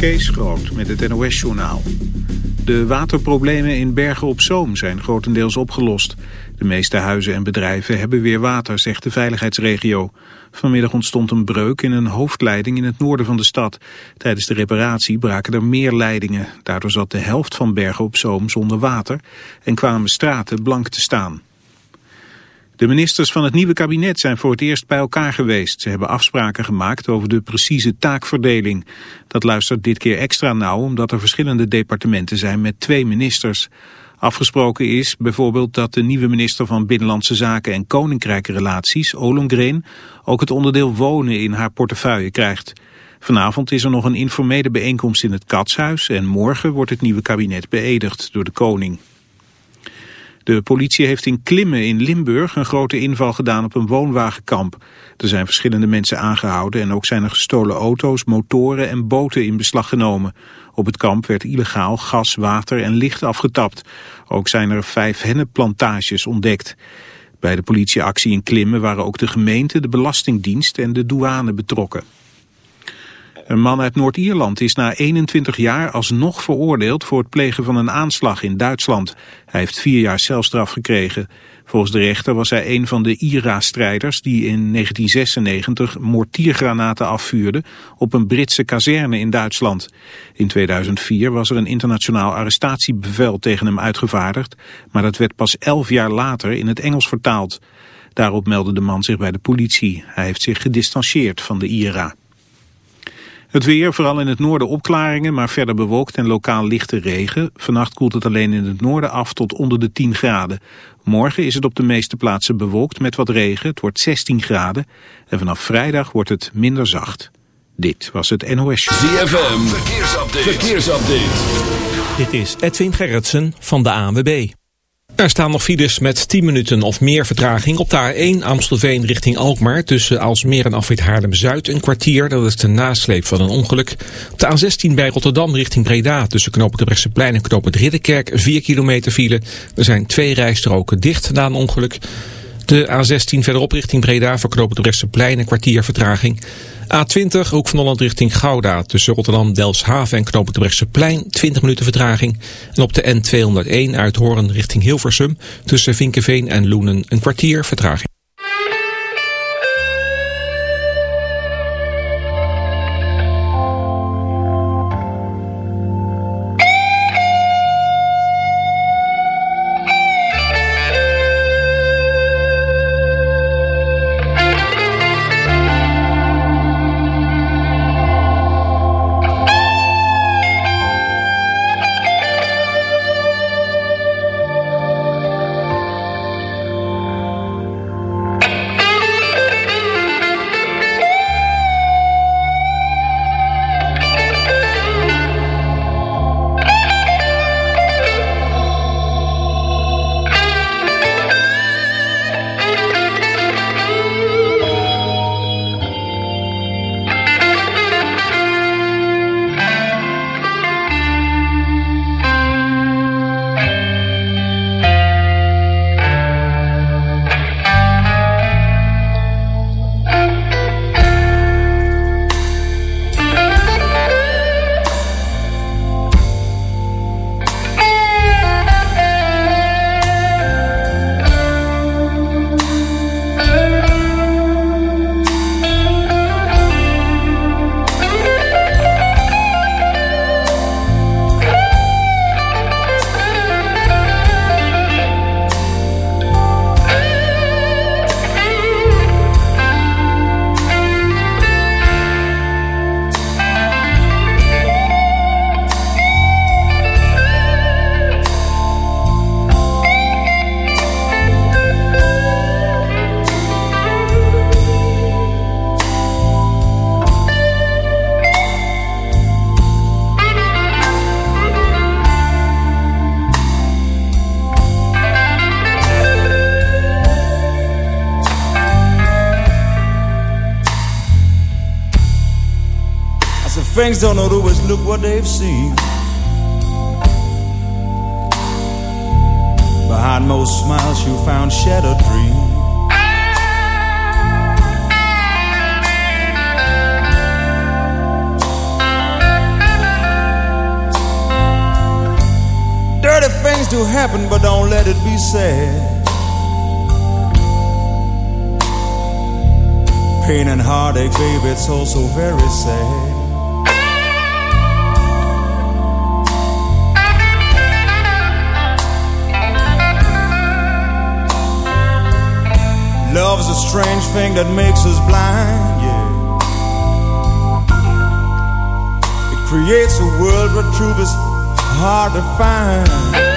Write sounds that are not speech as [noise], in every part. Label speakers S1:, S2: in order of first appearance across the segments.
S1: Kees Groot met het NOS-journaal. De waterproblemen in Bergen op Zoom zijn grotendeels opgelost. De meeste huizen en bedrijven hebben weer water, zegt de veiligheidsregio. Vanmiddag ontstond een breuk in een hoofdleiding in het noorden van de stad. Tijdens de reparatie braken er meer leidingen. Daardoor zat de helft van Bergen op Zoom zonder water en kwamen straten blank te staan. De ministers van het nieuwe kabinet zijn voor het eerst bij elkaar geweest. Ze hebben afspraken gemaakt over de precieze taakverdeling. Dat luistert dit keer extra nauw omdat er verschillende departementen zijn met twee ministers. Afgesproken is bijvoorbeeld dat de nieuwe minister van Binnenlandse Zaken en Koninkrijkenrelaties, Ollongren, ook het onderdeel wonen in haar portefeuille krijgt. Vanavond is er nog een informele bijeenkomst in het Katshuis en morgen wordt het nieuwe kabinet beëdigd door de koning. De politie heeft in Klimmen in Limburg een grote inval gedaan op een woonwagenkamp. Er zijn verschillende mensen aangehouden en ook zijn er gestolen auto's, motoren en boten in beslag genomen. Op het kamp werd illegaal gas, water en licht afgetapt. Ook zijn er vijf hennepplantages ontdekt. Bij de politieactie in Klimmen waren ook de gemeente, de Belastingdienst en de douane betrokken. Een man uit Noord-Ierland is na 21 jaar alsnog veroordeeld voor het plegen van een aanslag in Duitsland. Hij heeft vier jaar celstraf gekregen. Volgens de rechter was hij een van de IRA-strijders die in 1996 mortiergranaten afvuurde op een Britse kazerne in Duitsland. In 2004 was er een internationaal arrestatiebevel tegen hem uitgevaardigd, maar dat werd pas elf jaar later in het Engels vertaald. Daarop meldde de man zich bij de politie. Hij heeft zich gedistanceerd van de IRA. Het weer, vooral in het noorden opklaringen, maar verder bewolkt en lokaal lichte regen. Vannacht koelt het alleen in het noorden af tot onder de 10 graden. Morgen is het op de meeste plaatsen bewolkt met wat regen. Het wordt 16 graden. En vanaf vrijdag wordt het minder zacht. Dit was het NOS
S2: ZFM, verkeersupdate. verkeersupdate.
S3: Dit is Edwin Gerritsen van de ANWB. Er staan nog files met 10 minuten of meer vertraging. Op de A1 Amstelveen richting Alkmaar tussen Alsmeer en Afrit Haarlem-Zuid een kwartier. Dat is de nasleep van een ongeluk. Op de A16 bij Rotterdam richting Breda tussen knopen Brechtseplein en knopen Ridderkerk 4 kilometer file. Er zijn twee rijstroken dicht na een ongeluk. De A16 verderop richting Breda verknopen de Brechtseplein een kwartier vertraging. A20, hoek van Holland richting Gouda. Tussen Rotterdam, Delfshaven en Knoop het plein 20 minuten vertraging. En op de N201 uit Hoorn richting Hilversum. Tussen Vinkenveen en Loenen een kwartier vertraging.
S4: things don't always look what they've seen. Behind most smiles, you found shattered dreams. Dirty things do happen, but don't let it be said. Pain and heartache, baby, it's all so very sad. Love's a strange thing that makes us blind, yeah. It creates a world where truth is hard to find.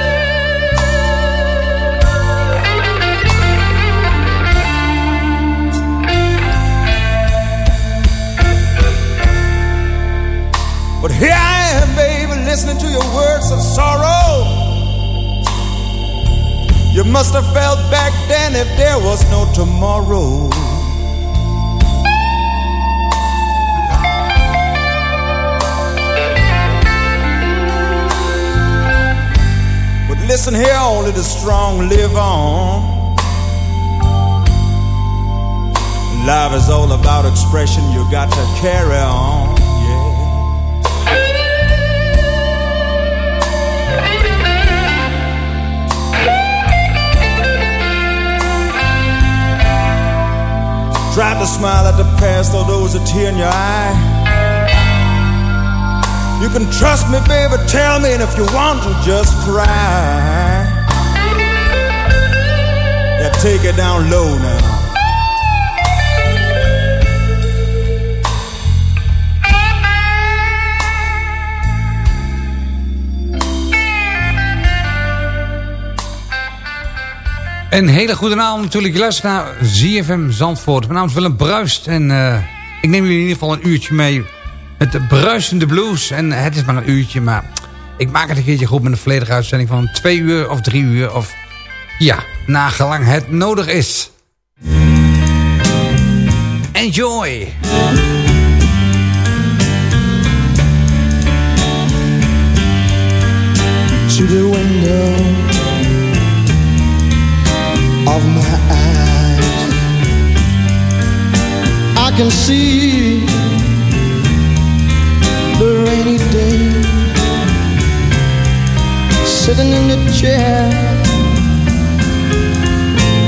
S4: Tomorrow. But listen here, only the strong live on. Life is all about expression, you got to carry on. Try to smile at the past, though there was a tear in your eye. You can trust me, baby, tell me, and if you want to, just cry. Yeah, take it down low now.
S5: Een hele goede avond natuurlijk. Je naar ZFM Zandvoort. Mijn naam is Willem Bruist. En uh, ik neem jullie in ieder geval een uurtje mee met de bruisende blues. En het is maar een uurtje, maar ik maak het een keertje goed met een volledige uitzending van twee uur of drie uur. Of ja, nagelang het nodig is. Enjoy!
S6: To the window of my eyes. I can see the rainy day sitting in the chair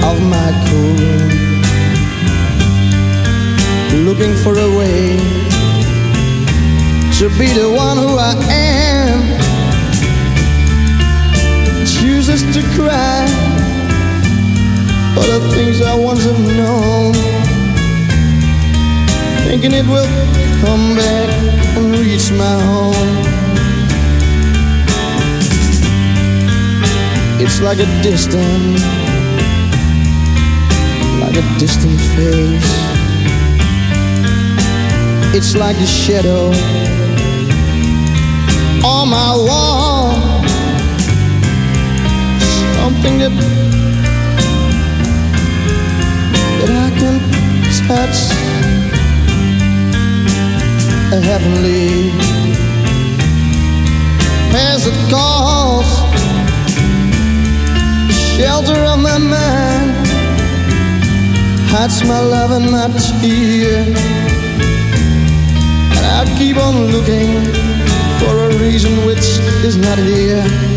S6: of my cool looking for a way to be the one who I am. Chooses to cry for the things I once have known. Thinking it will come back and reach my home. It's like a distant, like a distant face. It's like a shadow on my wall. Something that touch a heavenly. As it calls shelter of my mind hides my love and my tear. And I keep on looking for a reason which is not here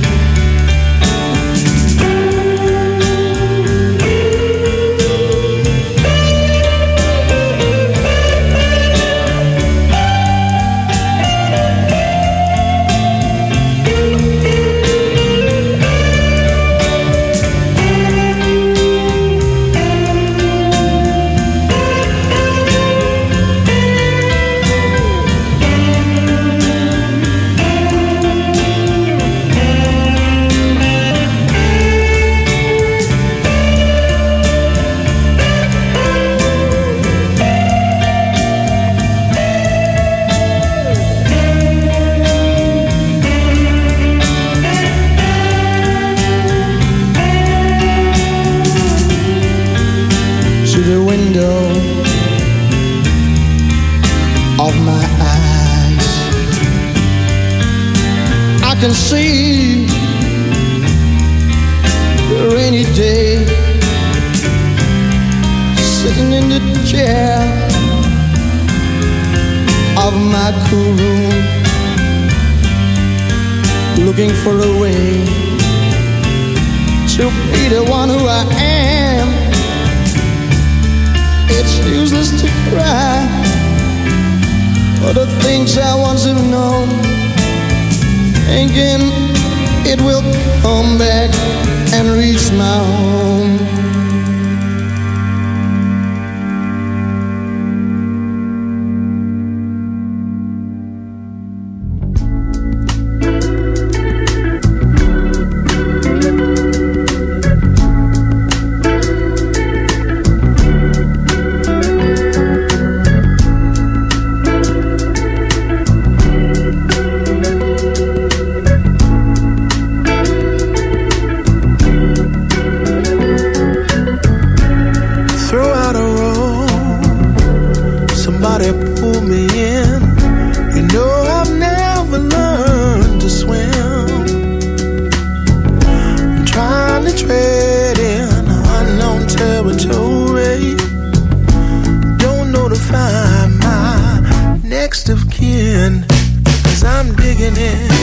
S7: beginning.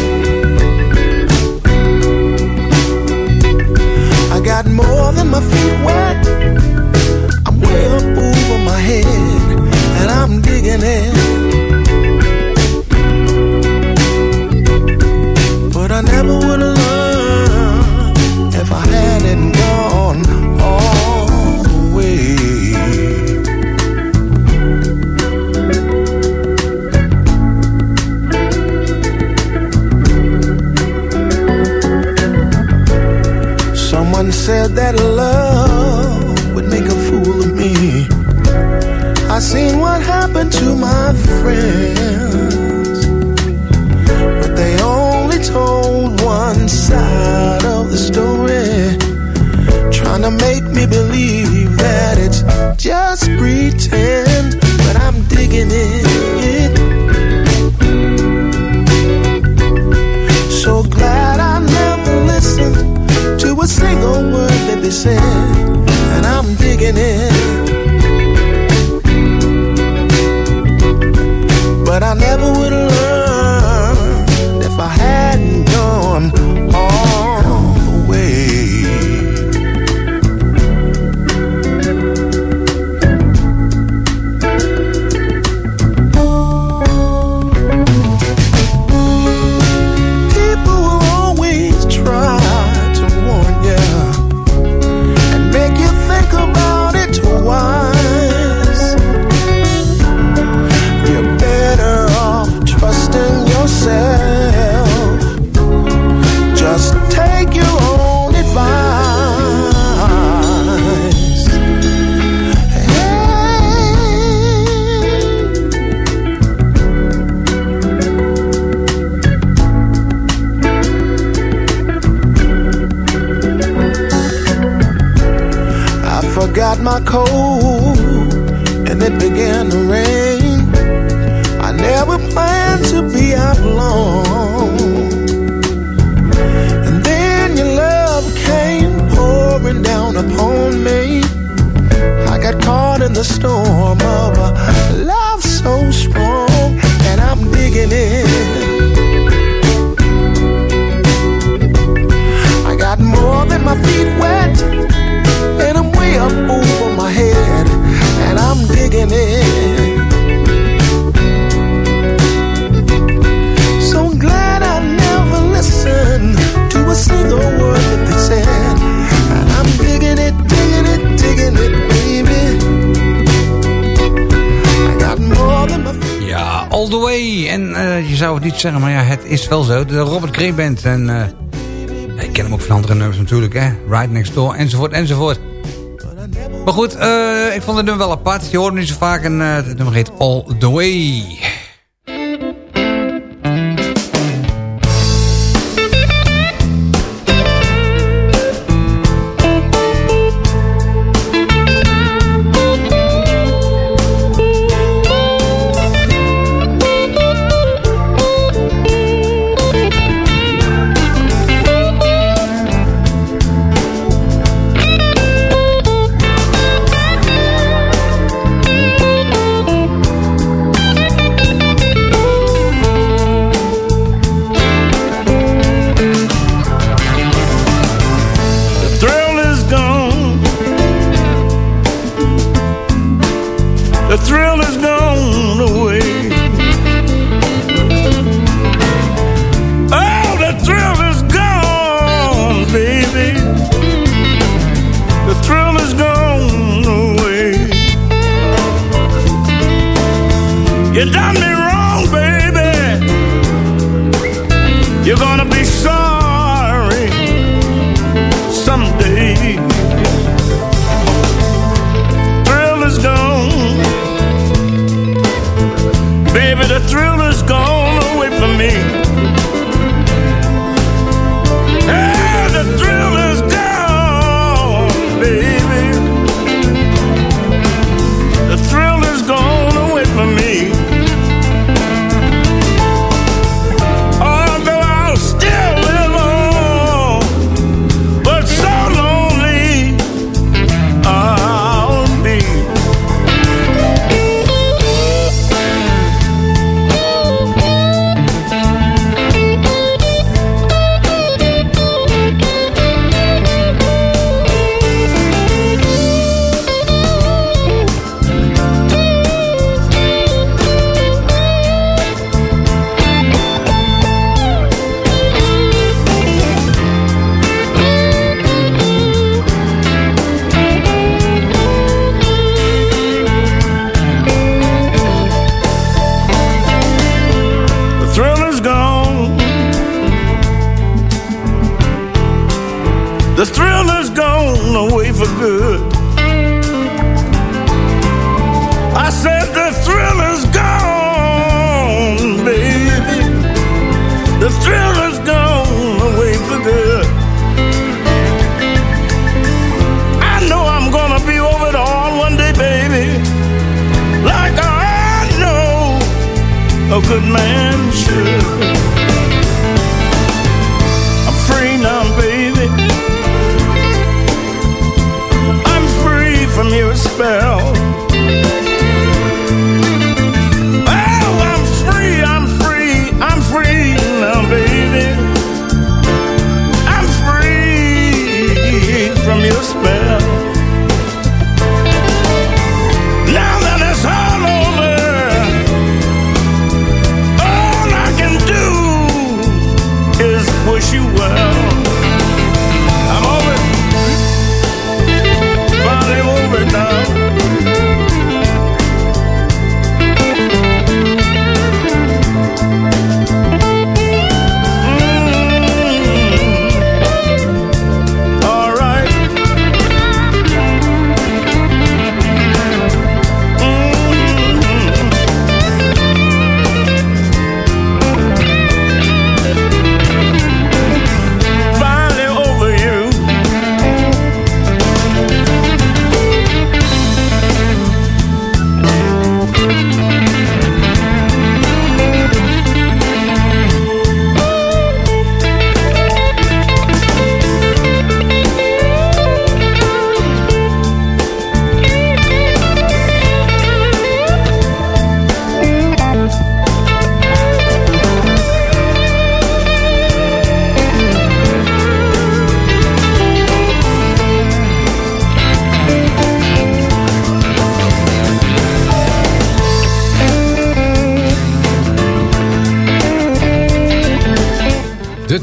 S7: Maar ja, het is wel zo. De Robert Gray Band. En uh, ik ken hem ook van andere nummers natuurlijk, hè. Right Next Door, enzovoort, enzovoort. Maar goed, uh, ik vond het nummer wel apart. Je hoort hem niet zo vaak en uh, het nummer heet All The Way.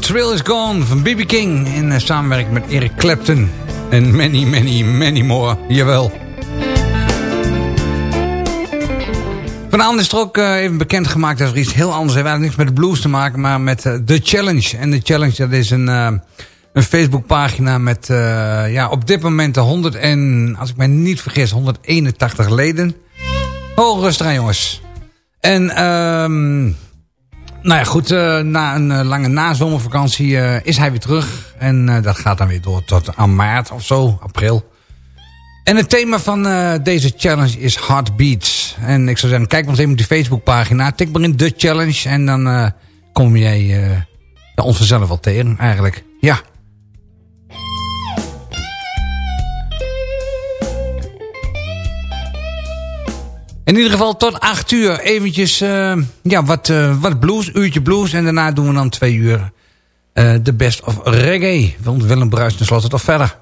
S8: Thrill is Gone
S5: van B.B. King in eh, samenwerking met Eric Clapton. En many, many, many more. Jawel. Vanavond is er ook eh, even bekendgemaakt dat er iets heel anders heeft. niks met de blues te maken, maar met eh, The Challenge. En The Challenge, dat is een, een Facebookpagina met ja, op dit moment de 100 en, als ik mij niet vergis, 181 leden. Oh, rustig aan jongens. En ehm nou ja, goed, eh, na een eh, lange nazomervakantie eh, is hij weer terug. En dat gaat dan weer door tot aan maart of zo, april. En het thema van deze challenge is Heartbeats. En ik zou zeggen, kijk maar eens even op die Facebookpagina. Tik maar in The Challenge en dan kom jij ons vanzelf wel tegen eigenlijk. Ja. In ieder geval tot 8 uur eventjes eh, ja, wat, eh, wat blues, uurtje blues. En daarna doen we dan twee uur eh, de best of reggae. Want Willem Bruis tenslotte toch verder.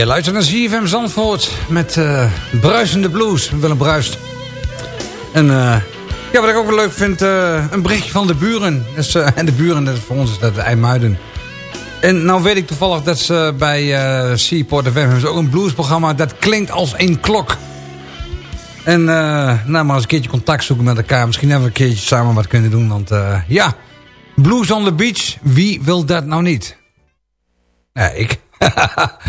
S5: Je luistert naar ZFM Zandvoort met eh, bruisende blues. Willem Bruist. En eh, ja, wat ik ook wel leuk vind, eh, een berichtje van de buren. Dus, en [laughs] de buren, dat voor ons is dat de IJmuiden. En nou weet ik toevallig dat ze bij uh, Seaport FM hebben ook een bluesprogramma. Dat klinkt als een klok. En uh, nou, maar eens een keertje contact zoeken met elkaar. Misschien we een keertje samen wat kunnen doen. Want uh, ja, blues on the beach. Wie wil dat nou niet? Ja, ik. [laughs]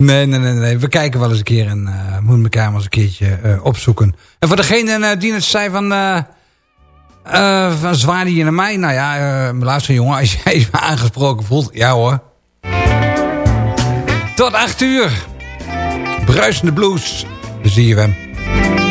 S5: nee, nee, nee, nee. We kijken wel eens een keer en uh, moeten elkaar maar eens een keertje opzoeken. En voor degene die het zei van... Uh, van Zwaardi naar mij. Nou ja, luister jongen, als jij je aangesproken voelt. Ja hoor. Tot 8 uur. Bruisende blues. Zie je hem.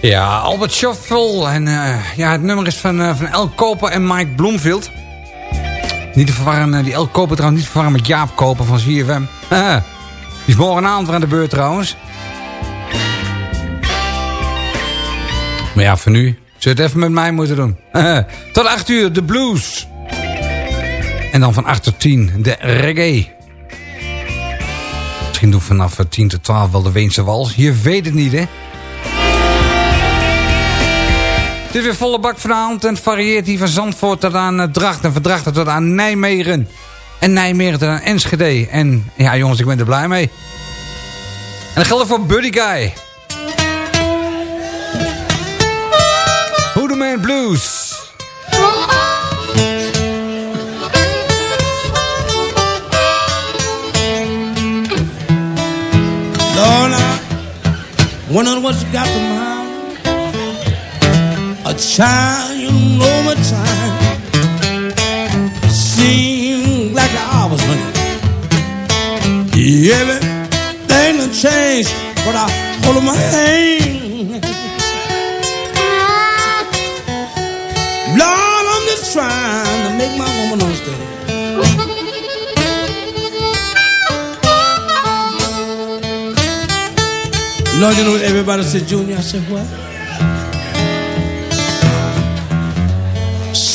S9: Ja, Albert Shuffle. En uh, ja, het nummer is van, uh, van El Koper en Mike Bloomfield. Niet te verwarren, uh, die El Koper trouwens niet te verwarren met Jaap Koper van CFM. die is morgenavond weer aan de beurt trouwens. Maar ja, voor nu zul het even met mij moeten doen. tot 8 uur, de blues. En dan van 8 tot 10, de reggae. Misschien doen vanaf 10 tot 12 wel de Weense wals. Je weet het niet, hè? Het is weer volle bak vanavond en varieert hier van Zandvoort tot aan uh, Dracht en Verdrachten tot aan Nijmegen. En Nijmegen tot aan Enschede. En ja jongens, ik ben er blij mee. En dat geldt voor Buddy Guy. Hoedeman Blues.
S10: Lord, I wonder what's got the mind a child over time. Seems like the hours running. Everything done changed, but I hold my hand. Lord, I'm just trying to make my woman understand. Lord, you know everybody said, Junior. I said, what?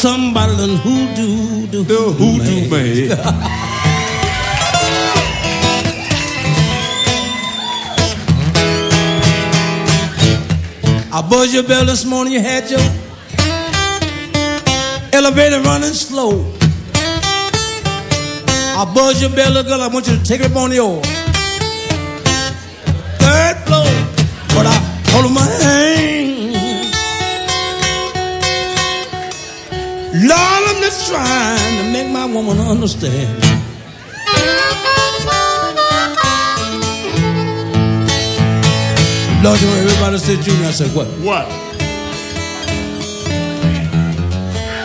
S10: Somebody done hoodoo the hoodoo, hoodoo man. man. I buzzed your bell this morning, you had your elevator running slow. I buzzed your bell, girl, I want you to take it up on your third floor. But I hold my hand. Lord, I'm just trying to make my woman understand. Lord, you know, everybody said Junior. I said, what?
S11: What?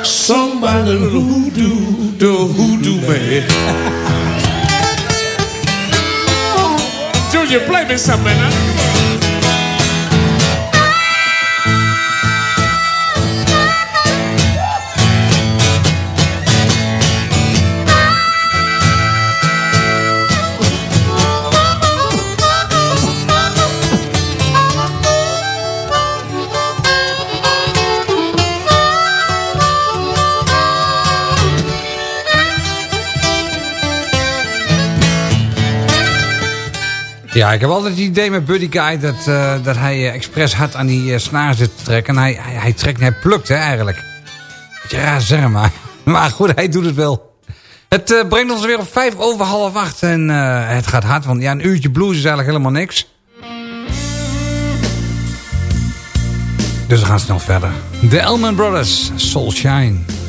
S10: Somebody hoodoo, the hoodoo man.
S11: Junior, play me something, huh?
S9: Ja, ik heb altijd het idee met Buddy Guy dat, uh, dat hij uh, expres hard aan die uh, snaar zit te trekken. En hij, hij, trekt, hij plukt hè, eigenlijk. Raar zeggen, maar, [laughs] maar goed, hij doet het wel. Het brengt ons weer op vijf over half acht en het gaat hard, want ja, een uurtje blues is eigenlijk helemaal niks. Dus we gaan snel verder. De Elman Brothers, Soul Shine.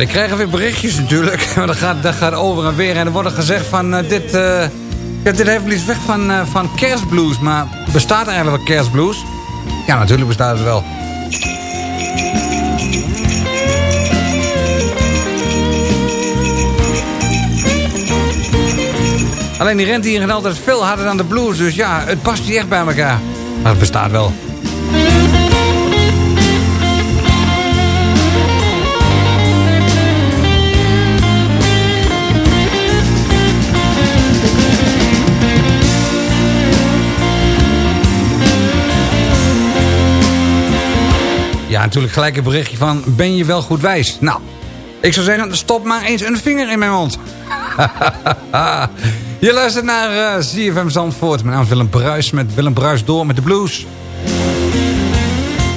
S12: Die krijgen weer berichtjes natuurlijk. [laughs] Maar dat gaat, dat gaat over en weer. En er wordt gezegd van uh, dit... Uh, ja, dit heeft iets weg van, uh, van kerstblues. Maar bestaat eigenlijk wel kerstblues? Ja, natuurlijk bestaat het wel. Alleen die rent hier altijd veel harder dan de blues. Dus ja, het past niet echt bij elkaar. Maar het bestaat wel. Ja, natuurlijk gelijk een berichtje van... Ben je wel goed wijs? Nou, ik zou zeggen, stop maar eens een vinger in mijn mond. [laughs] Je luistert naar uh, eh, ZFM Zandvoort. Mijn naam is Willem Bruis met Willem Bruis door met de blues.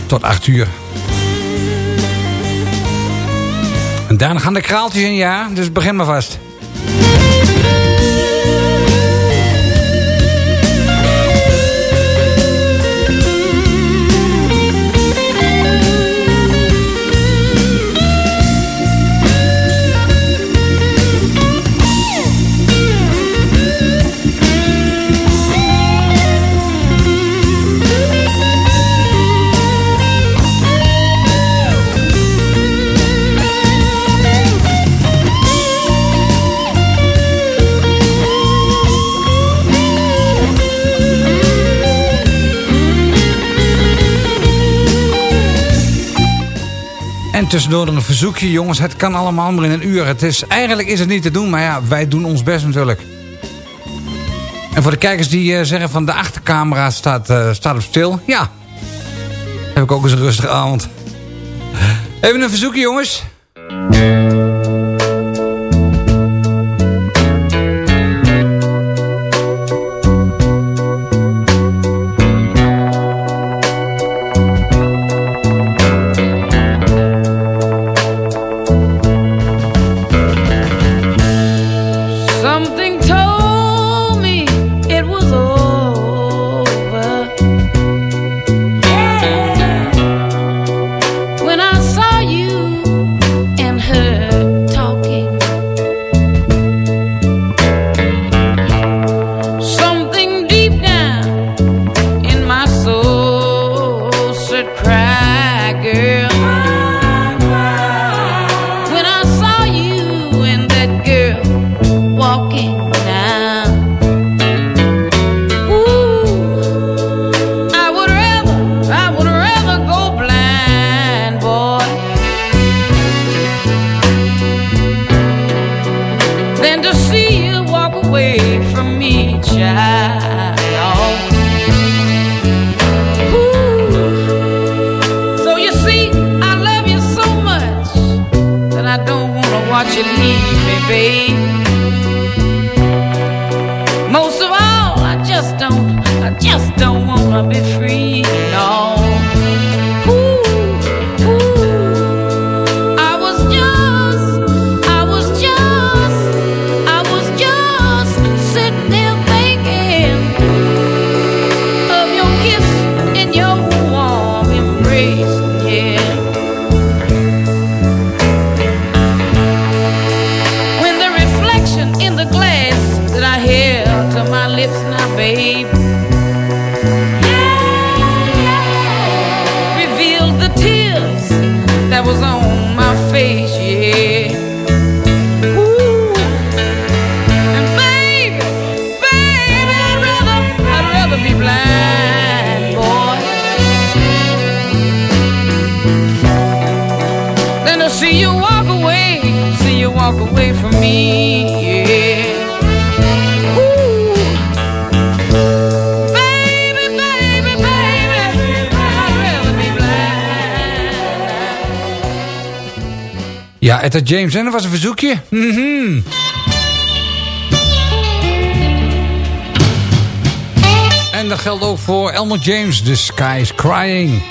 S12: Tot 8 uur. En daarna gaan de kraaltjes in, ja. Dus begin maar vast. Tussendoor een verzoekje, jongens. Het kan allemaal maar in een uur. Het is, eigenlijk is het niet te doen, maar ja, wij doen ons best natuurlijk. En voor de kijkers die uh, zeggen van de achtercamera staat, uh, staat op stil. Ja, heb ik ook eens een rustige avond. Even een verzoekje, jongens. child. James. En dat was een verzoekje. -hmm. En dat geldt ook voor Elmer James. The Sky is Crying.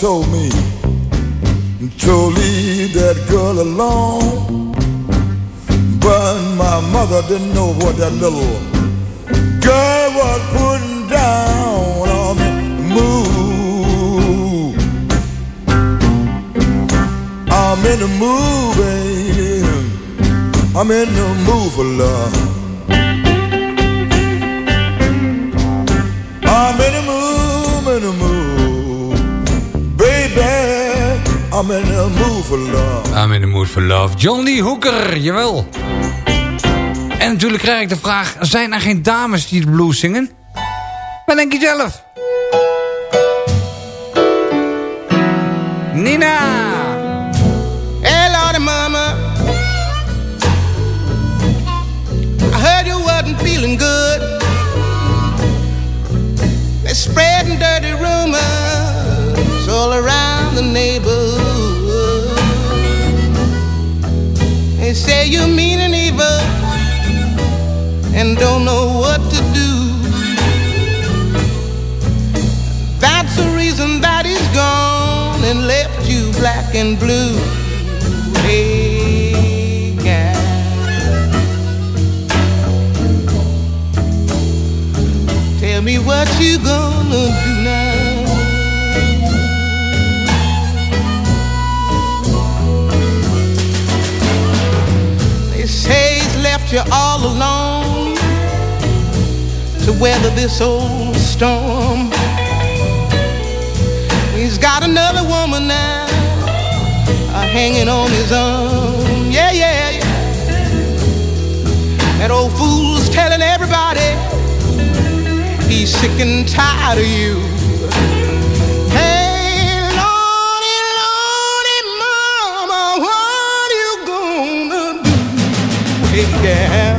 S4: told me to leave that girl alone. But my mother didn't know what that little girl was putting down on the move. I'm in the mood, baby. I'm in the mood for love. I'm in a mood for love.
S13: I'm in a mood for love. Johnny Hooker, jawel. En natuurlijk krijg ik de vraag, zijn er geen dames die de blues zingen? Maar denk je zelf? Nina black and blue. Hey. Tell me what you gonna do now. They say he's left you all alone to weather this old storm. He's got another woman now hanging on his arm. Yeah, yeah, yeah. That old fool's telling everybody he's sick and tired of you. Hey, Lordy, Lordy, Mama, what you gonna do? Hey, yeah.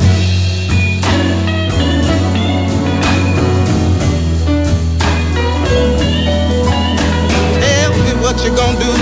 S13: Tell me what you gonna do.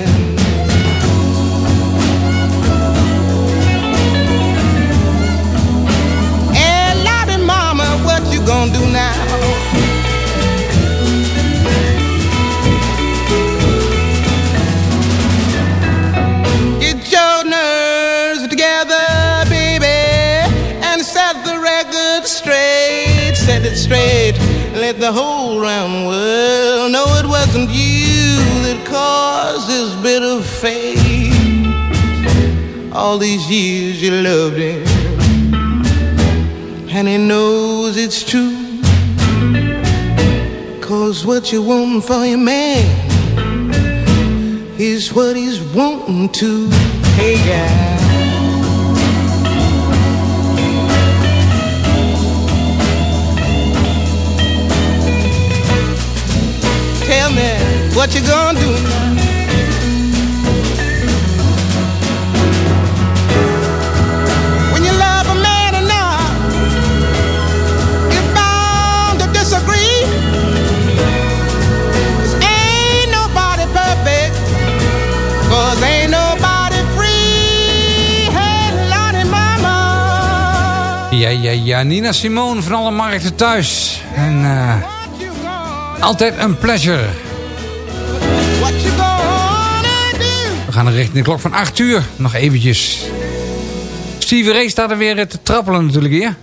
S13: Set the record straight. Set it straight. Let the whole round world know it wasn't you that caused this bitter fate. All these years you loved him, and he knows it's true. Cause what you want for your man is what he's wanting to. Hey, guy. What you gonna do now. When you love a man enough, you're bound to disagree. 'Cause ain't nobody perfect. Cause ain't nobody free. Hey, Lordy Mama.
S5: Ja, ja, ja. Nina Simone van alle markten thuis. En eh, altijd een pleasure. We gaan richting de klok van 8 uur. Nog eventjes. Stevie Ray staat er weer te trappelen natuurlijk hier.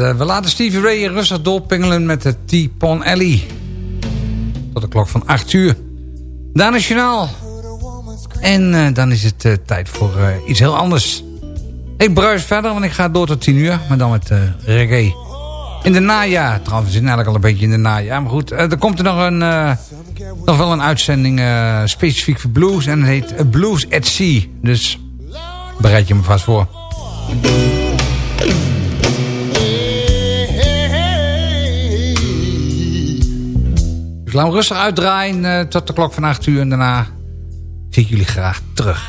S5: We laten Stevie Ray rustig doorpingelen met de T-Pon Alley. Tot de klok van 8 uur. Daarna is journaal. En eh, dan is het eh, tijd voor eh, iets heel anders. Ik bruis verder, want ik ga door tot 10 uur. Maar dan met eh, reggae. In de najaar. Trouwens, we zitten eigenlijk al een beetje in de najaar. Maar goed, eh, er komt er nog, een, eh, nog wel een uitzending eh, specifiek voor blues. En het heet eh, Blues at Sea. Dus bereid je me vast voor. Dus laat hem rustig uitdraaien eh, tot de klok van 8 uur. En daarna zie ik jullie graag terug.